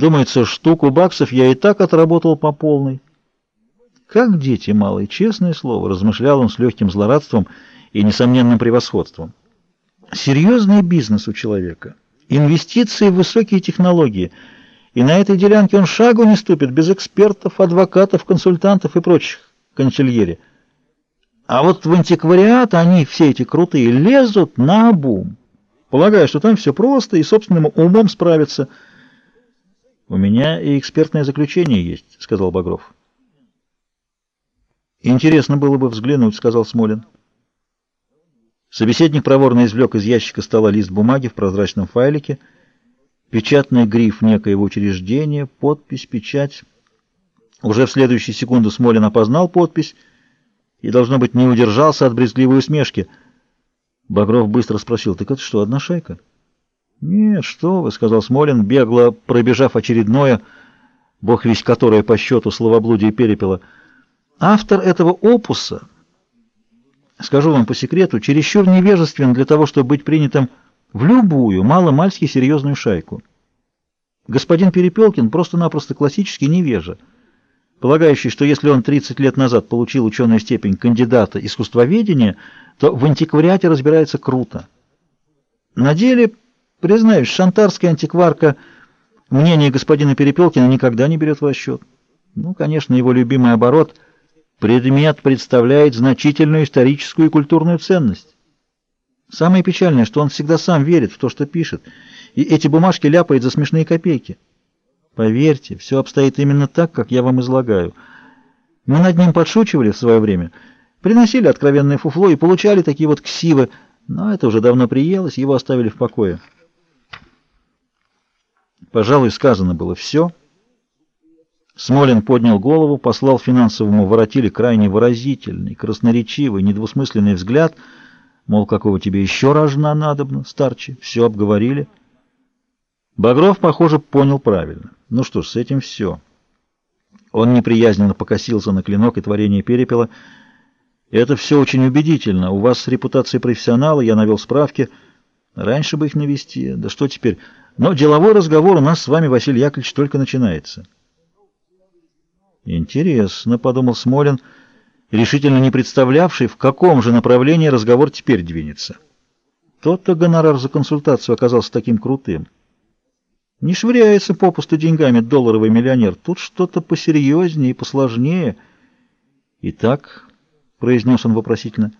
Думается, штуку баксов я и так отработал по полной. Как дети малые, честное слово, размышлял он с легким злорадством и несомненным превосходством. Серьезный бизнес у человека, инвестиции в высокие технологии, и на этой делянке он шагу не ступит без экспертов, адвокатов, консультантов и прочих консильери. А вот в антиквариат они, все эти крутые, лезут на обум, полагая, что там все просто и собственным умом справятся. «У меня и экспертное заключение есть», — сказал Багров. «Интересно было бы взглянуть», — сказал Смолин. Собеседник проворно извлек из ящика стола лист бумаги в прозрачном файлике, печатный гриф некоего учреждения, подпись, печать. Уже в следующую секунду Смолин опознал подпись и, должно быть, не удержался от брезгливой усмешки. Багров быстро спросил, «Так это что, одна шайка?» «Нет, что вы», — сказал Смолин, бегло пробежав очередное, бог весь которое по счету словоблудие перепела. «Автор этого опуса, скажу вам по секрету, чересчур невежествен для того, чтобы быть принятым в любую маломальски серьезную шайку. Господин Перепелкин просто-напросто классический невежа, полагающий, что если он 30 лет назад получил ученую степень кандидата искусствоведения, то в антиквариате разбирается круто. На деле Признаюсь, шантарская антикварка мнение господина Перепелкина никогда не берет в расчет. Ну, конечно, его любимый оборот «предмет представляет значительную историческую и культурную ценность». Самое печальное, что он всегда сам верит в то, что пишет, и эти бумажки ляпает за смешные копейки. Поверьте, все обстоит именно так, как я вам излагаю. Мы над ним подшучивали в свое время, приносили откровенное фуфло и получали такие вот ксивы, но это уже давно приелось, его оставили в покое. Пожалуй, сказано было все. Смолин поднял голову, послал финансовому воротиле крайне выразительный, красноречивый, недвусмысленный взгляд, мол, какого тебе еще рожна надобно, старче, все обговорили. Багров, похоже, понял правильно. Ну что ж, с этим все. Он неприязненно покосился на клинок и творение перепела. Это все очень убедительно. У вас репутация профессионала, я навел справки. Раньше бы их навести. Да что теперь... Но деловой разговор у нас с вами, Василий Яковлевич, только начинается. Интересно, — подумал Смолин, решительно не представлявший, в каком же направлении разговор теперь двинется. Тот-то гонорар за консультацию оказался таким крутым. Не швыряется попусту деньгами долларовый миллионер. Тут что-то посерьезнее и посложнее. Итак, — произнес он вопросительно,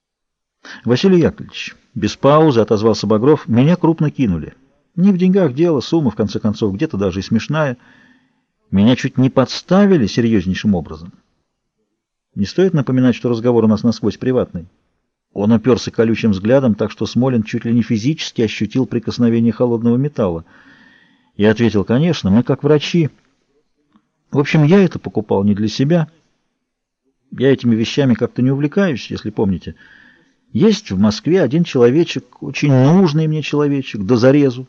— Василий Яковлевич, без паузы отозвался Багров, — меня крупно кинули. Не в деньгах дело, сумма, в конце концов, где-то даже и смешная. Меня чуть не подставили серьезнейшим образом. Не стоит напоминать, что разговор у нас насквозь приватный. Он уперся колючим взглядом, так что Смолин чуть ли не физически ощутил прикосновение холодного металла. Я ответил, конечно, мы как врачи. В общем, я это покупал не для себя. Я этими вещами как-то не увлекаюсь, если помните. Есть в Москве один человечек, очень нужный мне человечек, до зарезу.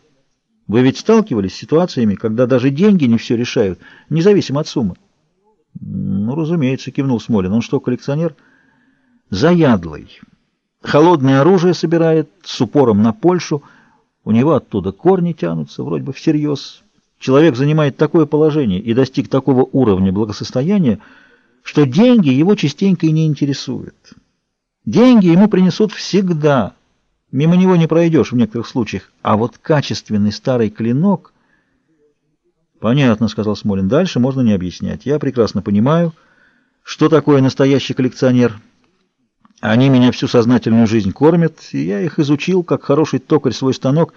Вы ведь сталкивались с ситуациями, когда даже деньги не все решают, независимо от суммы? Ну, разумеется, кивнул Смолин. Он что, коллекционер? Заядлый. Холодное оружие собирает, с упором на Польшу. У него оттуда корни тянутся, вроде бы всерьез. Человек занимает такое положение и достиг такого уровня благосостояния, что деньги его частенько и не интересуют. Деньги ему принесут всегда – Мимо него не пройдешь в некоторых случаях. А вот качественный старый клинок... Понятно, сказал Смолин. Дальше можно не объяснять. Я прекрасно понимаю, что такое настоящий коллекционер. Они меня всю сознательную жизнь кормят, и я их изучил, как хороший токарь свой станок.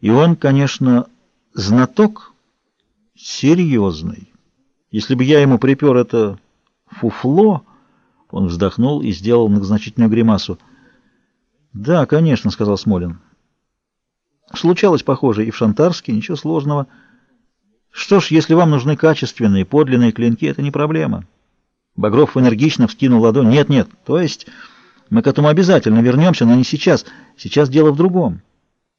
И он, конечно, знаток серьезный. Если бы я ему припер это фуфло, он вздохнул и сделал многозначительную гримасу — «Да, конечно», — сказал Смолин. «Случалось, похоже, и в Шантарске, ничего сложного. Что ж, если вам нужны качественные, подлинные клинки, это не проблема». Багров энергично вскинул ладонь. «Нет, нет, то есть мы к этому обязательно вернемся, но не сейчас. Сейчас дело в другом.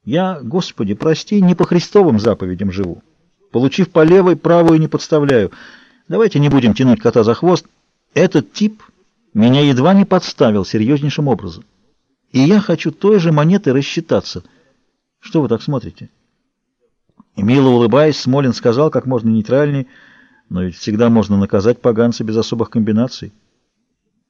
Я, Господи, прости, не по Христовым заповедям живу. Получив по левой, правую не подставляю. Давайте не будем тянуть кота за хвост. Этот тип меня едва не подставил серьезнейшим образом». И я хочу той же монетой рассчитаться. Что вы так смотрите? Мило улыбаясь, Смолин сказал как можно нейтральней, но ведь всегда можно наказать поганца без особых комбинаций.